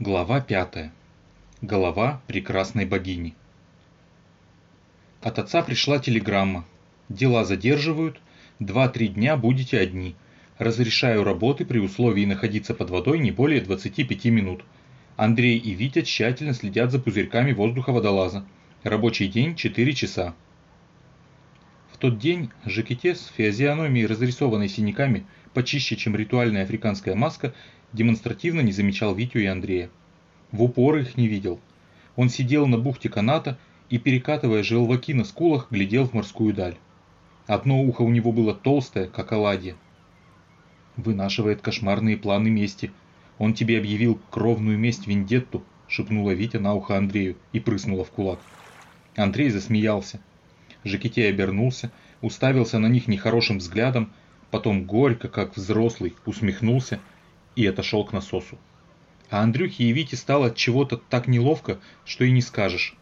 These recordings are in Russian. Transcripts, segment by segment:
Глава 5. Голова прекрасной богини. От отца пришла телеграмма. Дела задерживают, 2-3 дня будете одни. Разрешаю работы при условии находиться под водой не более 25 минут. Андрей и Витя тщательно следят за пузырьками воздуха водолаза. Рабочий день 4 часа. В тот день Жекете с физиономией, разрисованной синяками, почище, чем ритуальная африканская маска, демонстративно не замечал Витю и Андрея. В упор их не видел. Он сидел на бухте каната и, перекатывая желваки на скулах, глядел в морскую даль. Одно ухо у него было толстое, как оладья. «Вынашивает кошмарные планы мести. Он тебе объявил кровную месть Вендетту», — шепнула Витя на ухо Андрею и прыснула в кулак. Андрей засмеялся. Жакетей обернулся, уставился на них нехорошим взглядом, потом горько, как взрослый, усмехнулся и отошел к насосу. А Андрюхе и Вите стало от чего-то так неловко, что и не скажешь.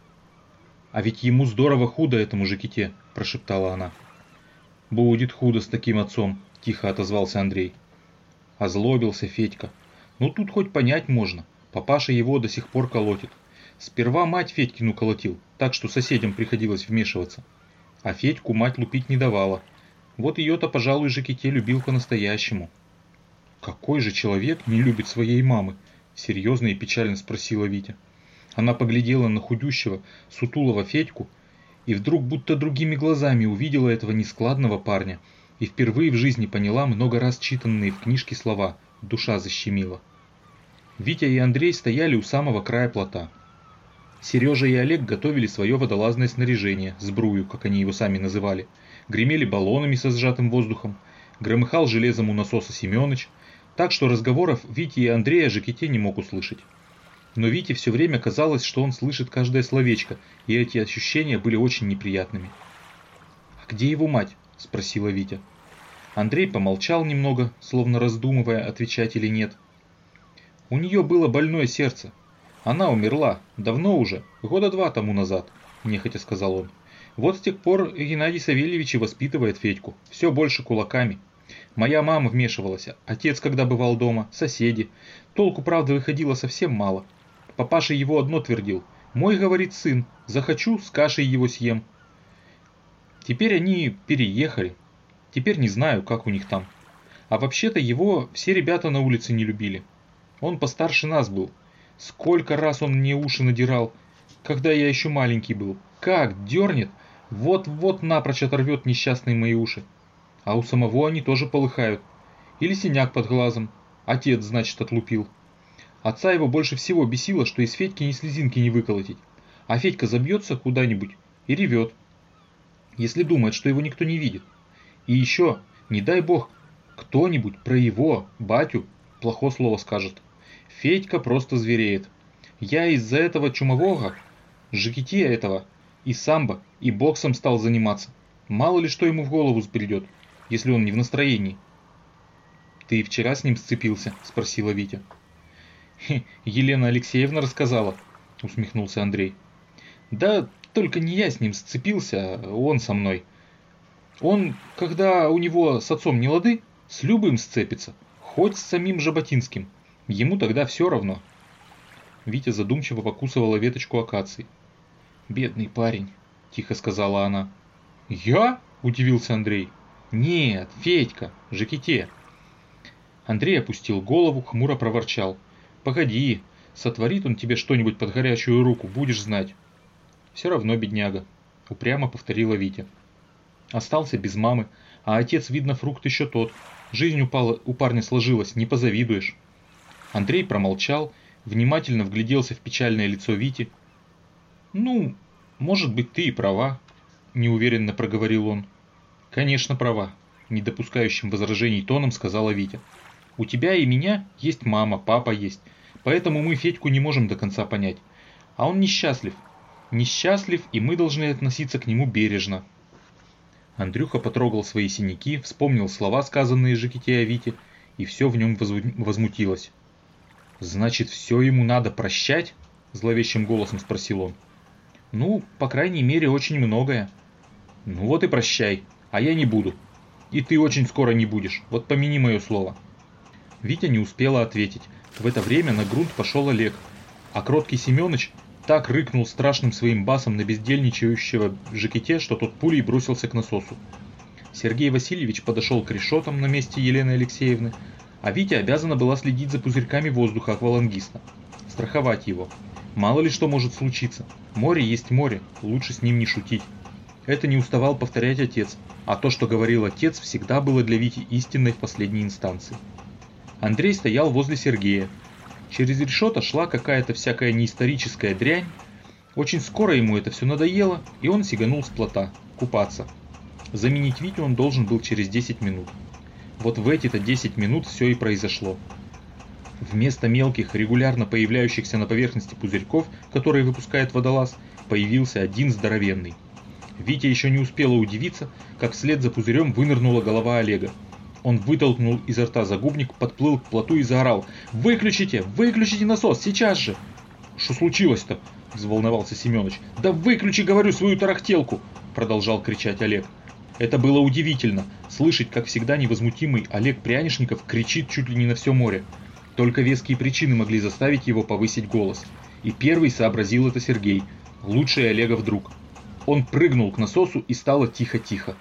«А ведь ему здорово худо этому Жакете», – прошептала она. «Будет худо с таким отцом», – тихо отозвался Андрей. Озлобился Федька. «Ну тут хоть понять можно. Папаша его до сих пор колотит. Сперва мать Федькину колотил, так что соседям приходилось вмешиваться. А Федьку мать лупить не давала. Вот ее-то, пожалуй, Жакете любил по-настоящему». «Какой же человек не любит своей мамы?» – серьезно и печально спросила Витя. Она поглядела на худющего, сутулого Федьку и вдруг будто другими глазами увидела этого нескладного парня и впервые в жизни поняла много раз читанные в книжке слова «душа защемила». Витя и Андрей стояли у самого края плота. Сережа и Олег готовили свое водолазное снаряжение, сбрую, как они его сами называли, гремели баллонами со сжатым воздухом, громыхал железом у насоса Семёныч – так что разговоров Вити и Андрея Жекете не мог услышать. Но Вите все время казалось, что он слышит каждое словечко, и эти ощущения были очень неприятными. «А где его мать?» – спросила Витя. Андрей помолчал немного, словно раздумывая, отвечать или нет. «У нее было больное сердце. Она умерла, давно уже, года два тому назад», – нехотя сказал он. «Вот с тех пор Геннадий Савельевич и воспитывает Федьку, все больше кулаками». Моя мама вмешивалась, отец, когда бывал дома, соседи. Толку, правда, выходило совсем мало. Папаша его одно твердил. «Мой, — говорит сын, — захочу, с кашей его съем». Теперь они переехали. Теперь не знаю, как у них там. А вообще-то его все ребята на улице не любили. Он постарше нас был. Сколько раз он мне уши надирал, когда я еще маленький был. Как дернет, вот-вот напрочь оторвет несчастные мои уши. А у самого они тоже полыхают. Или синяк под глазом. Отец, значит, отлупил. Отца его больше всего бесило, что из Федьки ни слезинки не выколотить. А Федька забьется куда-нибудь и ревет. Если думает, что его никто не видит. И еще, не дай бог, кто-нибудь про его, батю, плохое слово скажет. Федька просто звереет. Я из-за этого чумового, жакетия этого, и самбо, и боксом стал заниматься. Мало ли что ему в голову сбредет если он не в настроении. «Ты вчера с ним сцепился?» – спросила Витя. «Елена Алексеевна рассказала», – усмехнулся Андрей. «Да только не я с ним сцепился, а он со мной. Он, когда у него с отцом не лады, с любым сцепится, хоть с самим Жаботинским. Ему тогда все равно». Витя задумчиво покусывала веточку акации. «Бедный парень», – тихо сказала она. «Я?» – удивился Андрей. «Нет, Федька, Жакете!» Андрей опустил голову, хмуро проворчал. «Погоди, сотворит он тебе что-нибудь под горячую руку, будешь знать». «Все равно бедняга», — упрямо повторила Витя. Остался без мамы, а отец, видно, фрукт еще тот. Жизнь упала, у парня сложилась, не позавидуешь. Андрей промолчал, внимательно вгляделся в печальное лицо Вити. «Ну, может быть, ты и права», – неуверенно проговорил он. «Конечно, права», – недопускающим возражений тоном сказала Витя. «У тебя и меня есть мама, папа есть, поэтому мы Федьку не можем до конца понять. А он несчастлив. Несчастлив, и мы должны относиться к нему бережно». Андрюха потрогал свои синяки, вспомнил слова, сказанные Жеките о Вите, и все в нем возмутилось. «Значит, все ему надо прощать?» – зловещим голосом спросил он. «Ну, по крайней мере, очень многое». «Ну вот и прощай», а я не буду. И ты очень скоро не будешь, вот помяни мое слово. Витя не успела ответить. В это время на грунт пошел Олег, а кроткий Семёныч так рыкнул страшным своим басом на бездельничающего Жекете, что тот пулей бросился к насосу. Сергей Васильевич подошел к решетам на месте Елены Алексеевны, а Витя обязана была следить за пузырьками воздуха аквалангиста, страховать его. Мало ли что может случиться. Море есть море, лучше с ним не шутить. Это не уставал повторять отец, а то, что говорил отец, всегда было для Вити истинной в последней инстанции. Андрей стоял возле Сергея. Через решета шла какая-то всякая неисторическая дрянь. Очень скоро ему это все надоело, и он сиганул с плота, купаться. Заменить Витю он должен был через 10 минут. Вот в эти-то 10 минут все и произошло. Вместо мелких, регулярно появляющихся на поверхности пузырьков, которые выпускает водолаз, появился один здоровенный. Витя еще не успела удивиться, как вслед за пузырем вынырнула голова Олега. Он вытолкнул изо рта загубник, подплыл к плоту и заорал. «Выключите! Выключите насос! Сейчас же!» «Что случилось-то?» – взволновался Семёныч. «Да выключи, говорю, свою тарахтелку!» – продолжал кричать Олег. Это было удивительно, слышать, как всегда невозмутимый Олег Прянишников кричит чуть ли не на все море. Только веские причины могли заставить его повысить голос. И первый сообразил это Сергей, лучший Олегов друг. Он прыгнул к насосу и стало тихо-тихо.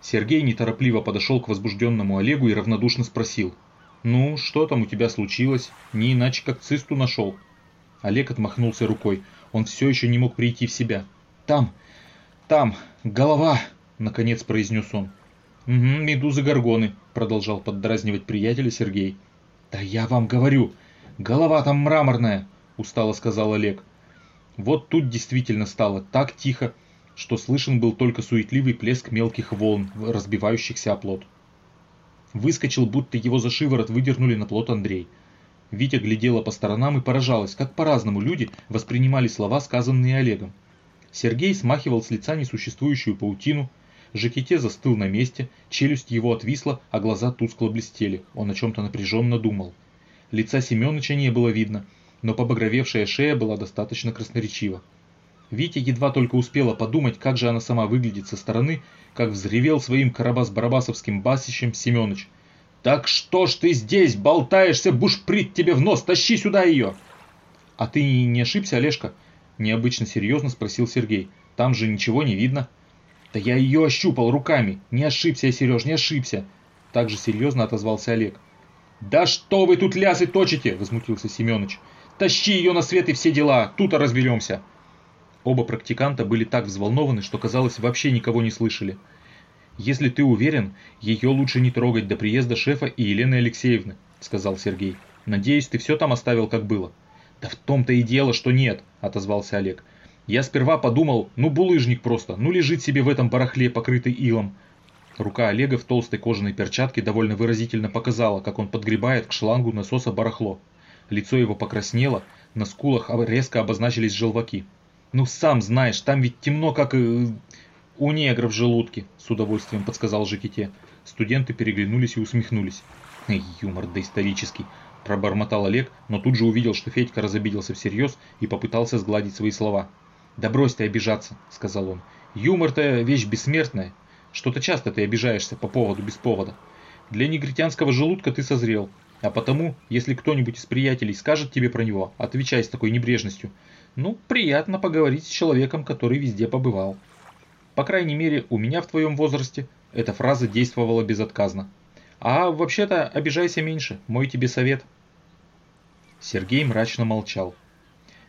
Сергей неторопливо подошел к возбужденному Олегу и равнодушно спросил. «Ну, что там у тебя случилось? Не иначе, как цисту нашел». Олег отмахнулся рукой. Он все еще не мог прийти в себя. «Там, там, голова!» — наконец произнес он. «Угу, медузы-горгоны», — продолжал поддразнивать приятеля Сергей. «Да я вам говорю, голова там мраморная», — устало сказал Олег. Вот тут действительно стало так тихо, что слышен был только суетливый плеск мелких волн, разбивающихся о плот. Выскочил, будто его за шиворот выдернули на плот Андрей. Витя глядела по сторонам и поражалась, как по-разному люди воспринимали слова, сказанные Олегом. Сергей смахивал с лица несуществующую паутину, Жакете застыл на месте, челюсть его отвисла, а глаза тускло блестели, он о чем-то напряженно думал. Лица Семеновича не было видно, но побагровевшая шея была достаточно красноречива. Витя едва только успела подумать, как же она сама выглядит со стороны, как взревел своим карабас-барабасовским басищем Семёныч. «Так что ж ты здесь болтаешься, бушприт тебе в нос, тащи сюда ее!» «А ты не ошибся, Олежка?» – необычно серьезно спросил Сергей. «Там же ничего не видно». «Да я ее ощупал руками. Не ошибся, Сереж, не ошибся!» Так же серьезно отозвался Олег. «Да что вы тут лясы точите?» – возмутился Семёныч. «Тащи ее на свет и все дела, тут-то разберемся!» Оба практиканта были так взволнованы, что казалось вообще никого не слышали. «Если ты уверен, ее лучше не трогать до приезда шефа и Елены Алексеевны», — сказал Сергей. «Надеюсь, ты все там оставил как было». «Да в том-то и дело, что нет», — отозвался Олег. «Я сперва подумал, ну булыжник просто, ну лежит себе в этом барахле, покрытый илом». Рука Олега в толстой кожаной перчатке довольно выразительно показала, как он подгребает к шлангу насоса барахло. Лицо его покраснело, на скулах резко обозначились желваки. Ну сам знаешь, там ведь темно, как у негров в желудке, с удовольствием подсказал Жекете. Студенты переглянулись и усмехнулись. Юмор доисторический, пробормотал Олег, но тут же увидел, что Федька разобиделся всерьез и попытался сгладить свои слова. «Да брось ты обижаться», — сказал он. «Юмор-то вещь бессмертная. Что-то часто ты обижаешься по поводу без повода. Для негритянского желудка ты созрел. А потому, если кто-нибудь из приятелей скажет тебе про него, отвечай с такой небрежностью. Ну, приятно поговорить с человеком, который везде побывал. По крайней мере, у меня в твоем возрасте эта фраза действовала безотказно. А вообще-то обижайся меньше, мой тебе совет. Сергей мрачно молчал.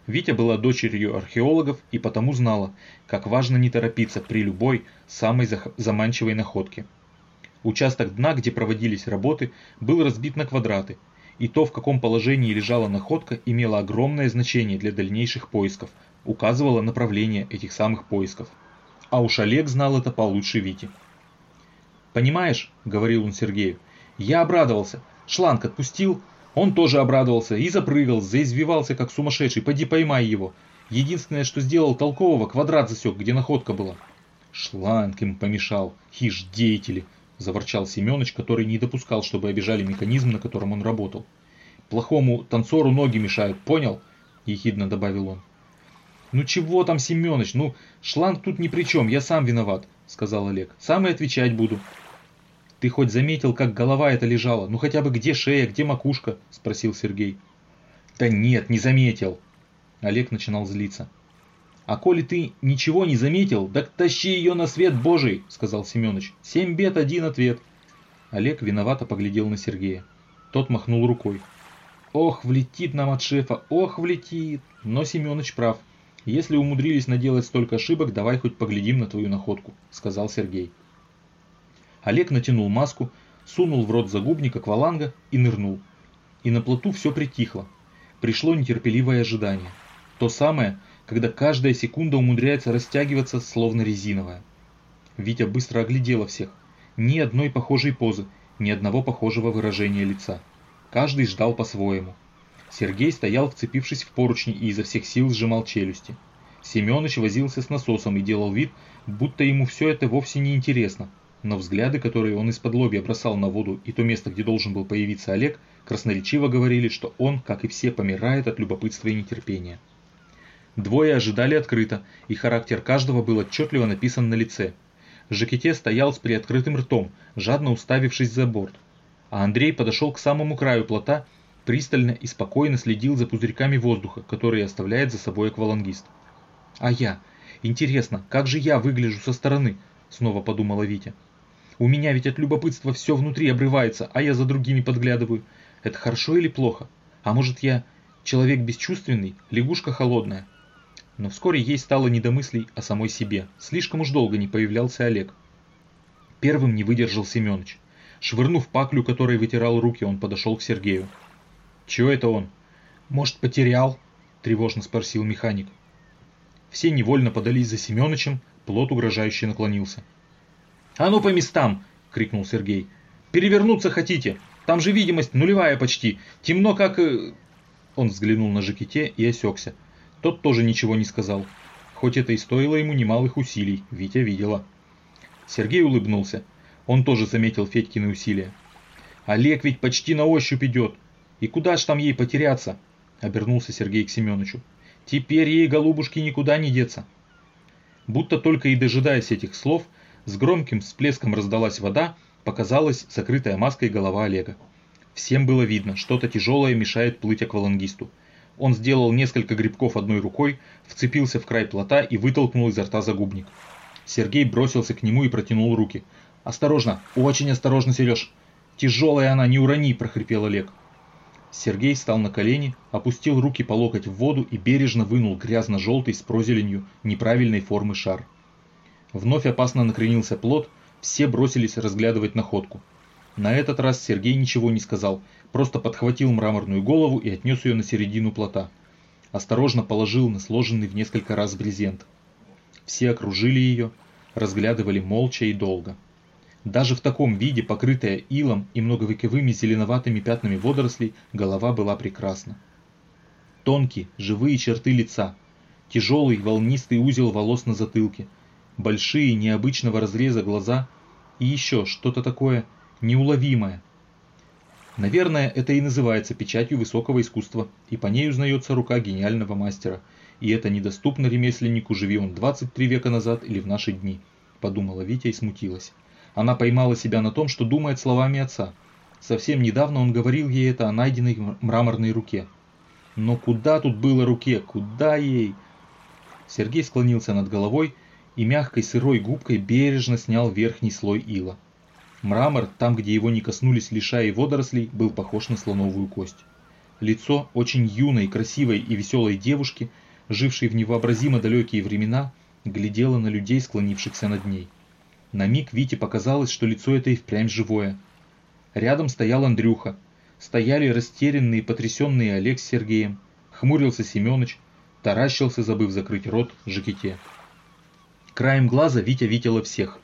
Витя была дочерью археологов и потому знала, как важно не торопиться при любой, самой заманчивой находке. Участок дна, где проводились работы, был разбит на квадраты – и то, в каком положении лежала находка, имело огромное значение для дальнейших поисков, указывало направление этих самых поисков. А уж Олег знал это получше Вити. «Понимаешь», — говорил он Сергею, — «я обрадовался, шланг отпустил, он тоже обрадовался и запрыгал, заизвивался как сумасшедший, поди поймай его. Единственное, что сделал толкового, квадрат засек, где находка была». Шланг им помешал, хиж деятели, – заворчал Семёныч, который не допускал, чтобы обижали механизм, на котором он работал. «Плохому танцору ноги мешают, понял?» – ехидно добавил он. «Ну чего там, Семёныч, ну шланг тут ни при чем, я сам виноват», – сказал Олег. «Сам и отвечать буду». Ты хоть заметил, как голова эта лежала? Ну хотя бы где шея, где макушка? Спросил Сергей. Да нет, не заметил. Олег начинал злиться. «А коли ты ничего не заметил, так тащи ее на свет Божий!» – сказал Семенович. «Семь бед, один ответ!» Олег виновато поглядел на Сергея. Тот махнул рукой. «Ох, влетит нам от шефа, ох, влетит!» Но Семенович прав. «Если умудрились наделать столько ошибок, давай хоть поглядим на твою находку», – сказал Сергей. Олег натянул маску, сунул в рот загубника акваланга и нырнул. И на плоту все притихло. Пришло нетерпеливое ожидание. То самое, когда каждая секунда умудряется растягиваться, словно резиновая. Витя быстро оглядела всех. Ни одной похожей позы, ни одного похожего выражения лица. Каждый ждал по-своему. Сергей стоял, вцепившись в поручни и изо всех сил сжимал челюсти. Семёныч возился с насосом и делал вид, будто ему все это вовсе не интересно. Но взгляды, которые он из-под лобья бросал на воду и то место, где должен был появиться Олег, красноречиво говорили, что он, как и все, помирает от любопытства и нетерпения. Двое ожидали открыто, и характер каждого был отчетливо написан на лице. Жакете стоял с приоткрытым ртом, жадно уставившись за борт. А Андрей подошел к самому краю плота, пристально и спокойно следил за пузырьками воздуха, которые оставляет за собой аквалангист. «А я? Интересно, как же я выгляжу со стороны?» – снова подумала Витя. «У меня ведь от любопытства все внутри обрывается, а я за другими подглядываю. Это хорошо или плохо? А может я человек бесчувственный, лягушка холодная?» Но вскоре ей стало не до мыслей о самой себе. Слишком уж долго не появлялся Олег. Первым не выдержал Семёныч. Швырнув паклю, которой вытирал руки, он подошел к Сергею. «Чего это он?» «Может, потерял?» – тревожно спросил механик. Все невольно подались за Семёнычем, плот угрожающе наклонился. «А ну по местам!» – крикнул Сергей. «Перевернуться хотите? Там же видимость нулевая почти. Темно как...» э, Он взглянул на Жакете и осекся. Тот тоже ничего не сказал. Хоть это и стоило ему немалых усилий, Витя видела. Сергей улыбнулся. Он тоже заметил Федькины усилия. «Олег ведь почти на ощупь идет. И куда ж там ей потеряться?» Обернулся Сергей к Семеновичу. «Теперь ей, голубушки, никуда не деться». Будто только и дожидаясь этих слов, с громким всплеском раздалась вода, показалась закрытая маской голова Олега. Всем было видно, что-то тяжелое мешает плыть аквалангисту. Он сделал несколько грибков одной рукой, вцепился в край плота и вытолкнул изо рта загубник. Сергей бросился к нему и протянул руки. «Осторожно! Очень осторожно, Сереж! Тяжелая она, не урони!» – прохрипел Олег. Сергей встал на колени, опустил руки по локоть в воду и бережно вынул грязно-желтый с прозеленью неправильной формы шар. Вновь опасно накренился плот, все бросились разглядывать находку. На этот раз Сергей ничего не сказал, просто подхватил мраморную голову и отнес ее на середину плота. Осторожно положил на сложенный в несколько раз брезент. Все окружили ее, разглядывали молча и долго. Даже в таком виде, покрытая илом и многовековыми зеленоватыми пятнами водорослей, голова была прекрасна. Тонкие, живые черты лица, тяжелый волнистый узел волос на затылке, большие необычного разреза глаза и еще что-то такое неуловимое, Наверное, это и называется печатью высокого искусства, и по ней узнается рука гениального мастера. И это недоступно ремесленнику, живи он 23 века назад или в наши дни, подумала Витя и смутилась. Она поймала себя на том, что думает словами отца. Совсем недавно он говорил ей это о найденной мраморной руке. Но куда тут было руке? Куда ей? Сергей склонился над головой и мягкой сырой губкой бережно снял верхний слой ила. Мрамор, там где его не коснулись лиша и водорослей, был похож на слоновую кость. Лицо очень юной, красивой и веселой девушки, жившей в невообразимо далекие времена, глядело на людей, склонившихся над ней. На миг Вите показалось, что лицо это и впрямь живое. Рядом стоял Андрюха. Стояли растерянные потрясенные Олег с Сергеем. Хмурился Семёныч, таращился, забыв закрыть рот, Жакете. Краем глаза Витя видела всех.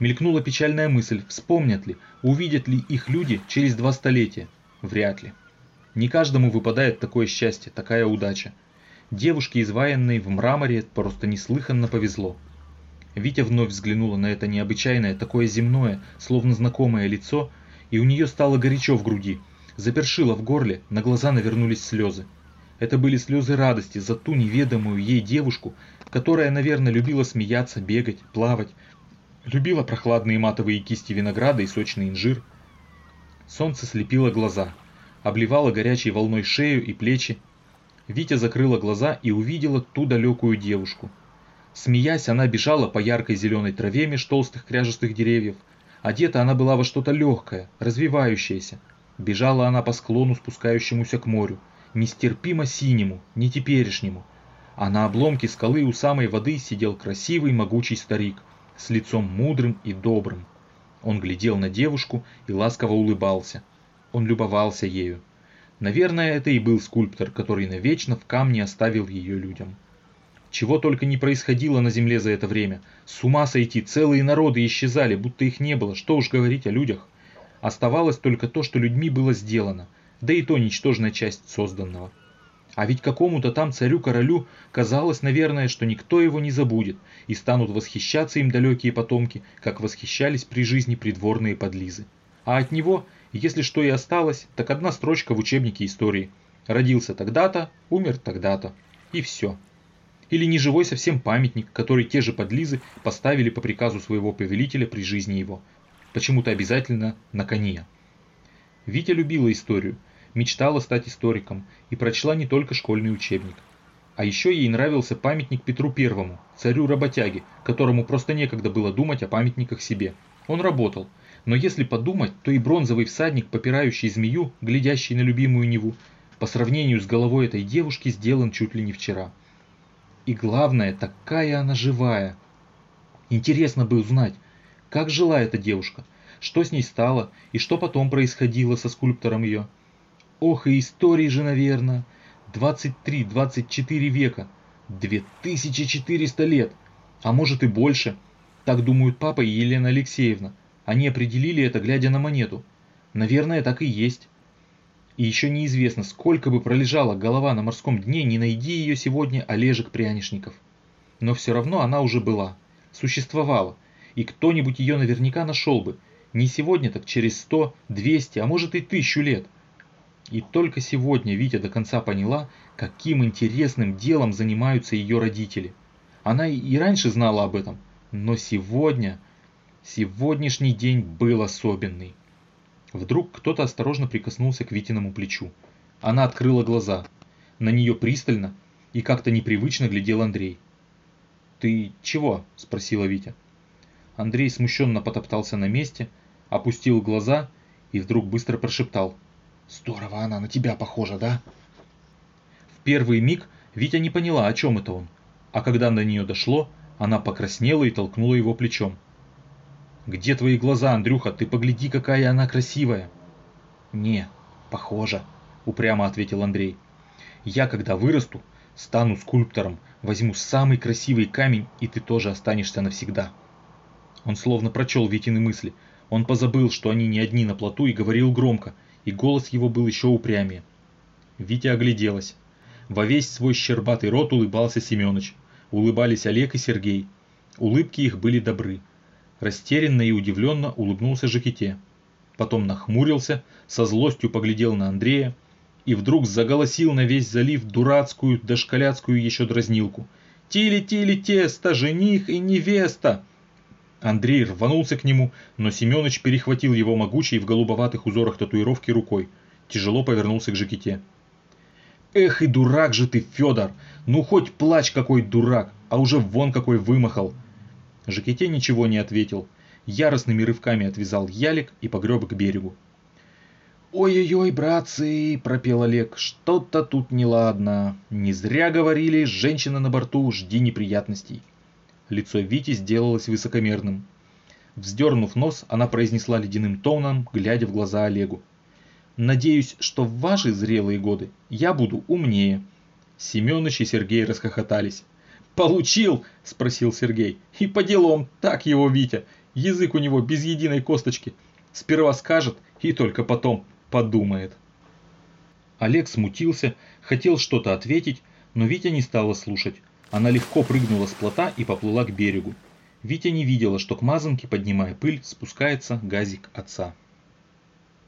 Мелькнула печальная мысль, вспомнят ли, увидят ли их люди через два столетия. Вряд ли. Не каждому выпадает такое счастье, такая удача. Девушке, изваянной в мраморе, просто неслыханно повезло. Витя вновь взглянула на это необычайное, такое земное, словно знакомое лицо, и у нее стало горячо в груди. Запершило в горле, на глаза навернулись слезы. Это были слезы радости за ту неведомую ей девушку, которая, наверное, любила смеяться, бегать, плавать, Любила прохладные матовые кисти винограда и сочный инжир. Солнце слепило глаза, обливало горячей волной шею и плечи. Витя закрыла глаза и увидела ту далекую девушку. Смеясь, она бежала по яркой зеленой траве меж толстых кряжестых деревьев. Одета она была во что-то легкое, развивающееся. Бежала она по склону, спускающемуся к морю, нестерпимо синему, нетеперешнему. А на обломке скалы у самой воды сидел красивый могучий старик с лицом мудрым и добрым. Он глядел на девушку и ласково улыбался. Он любовался ею. Наверное, это и был скульптор, который навечно в камне оставил ее людям. Чего только не происходило на земле за это время. С ума сойти, целые народы исчезали, будто их не было, что уж говорить о людях. Оставалось только то, что людьми было сделано, да и то ничтожная часть созданного. А ведь какому-то там царю-королю казалось, наверное, что никто его не забудет, и станут восхищаться им далекие потомки, как восхищались при жизни придворные подлизы. А от него, если что и осталось, так одна строчка в учебнике истории. Родился тогда-то, умер тогда-то. И все. Или неживой совсем памятник, который те же подлизы поставили по приказу своего повелителя при жизни его. Почему-то обязательно на коне. Витя любила историю – мечтала стать историком и прочла не только школьный учебник. А еще ей нравился памятник Петру Первому, царю-работяге, которому просто некогда было думать о памятниках себе. Он работал, но если подумать, то и бронзовый всадник, попирающий змею, глядящий на любимую Неву, по сравнению с головой этой девушки сделан чуть ли не вчера. И главное, такая она живая. Интересно бы узнать, как жила эта девушка, что с ней стало и что потом происходило со скульптором ее. Ох, и истории же, наверное. 23-24 века. 2400 лет. А может и больше. Так думают папа и Елена Алексеевна. Они определили это, глядя на монету. Наверное, так и есть. И еще неизвестно, сколько бы пролежала голова на морском дне, не найди ее сегодня Олежек Прянишников. Но все равно она уже была, существовала, и кто-нибудь ее наверняка нашел бы. Не сегодня, так через сто, двести, а может и тысячу лет – и только сегодня Витя до конца поняла, каким интересным делом занимаются ее родители. Она и раньше знала об этом, но сегодня, сегодняшний день был особенный. Вдруг кто-то осторожно прикоснулся к Витиному плечу. Она открыла глаза. На нее пристально и как-то непривычно глядел Андрей. «Ты чего?» – спросила Витя. Андрей смущенно потоптался на месте, опустил глаза и вдруг быстро прошептал – Здорово она на тебя похожа, да? В первый миг Витя не поняла, о чем это он. А когда до нее дошло, она покраснела и толкнула его плечом. «Где твои глаза, Андрюха? Ты погляди, какая она красивая!» «Не, похожа», — упрямо ответил Андрей. «Я, когда вырасту, стану скульптором, возьму самый красивый камень, и ты тоже останешься навсегда». Он словно прочел Витины мысли. Он позабыл, что они не одни на плоту, и говорил громко — и голос его был еще упрямее. Витя огляделась. Во весь свой щербатый рот улыбался Семёныч. Улыбались Олег и Сергей. Улыбки их были добры. Растерянно и удивленно улыбнулся Жакете. Потом нахмурился, со злостью поглядел на Андрея и вдруг заголосил на весь залив дурацкую дошколяцкую еще дразнилку. «Тили-тили тесто, жених и невеста!» Андрей рванулся к нему, но Семёныч перехватил его могучей в голубоватых узорах татуировки рукой. Тяжело повернулся к Жаките. «Эх и дурак же ты, Федор! Ну хоть плачь какой дурак, а уже вон какой вымахал!» Жаките ничего не ответил. Яростными рывками отвязал ялик и погреб к берегу. «Ой-ой-ой, братцы!» – пропел Олег. «Что-то тут неладно. Не зря говорили, женщина на борту, жди неприятностей». Лицо Вити сделалось высокомерным. Вздернув нос, она произнесла ледяным тоном, глядя в глаза Олегу. «Надеюсь, что в ваши зрелые годы я буду умнее». Семёныч и Сергей расхохотались. «Получил?» – спросил Сергей. «И по делам, так его Витя. Язык у него без единой косточки. Сперва скажет и только потом подумает». Олег смутился, хотел что-то ответить, но Витя не стала слушать. Она легко прыгнула с плота и поплыла к берегу. Витя не видела, что к мазанке, поднимая пыль, спускается газик отца.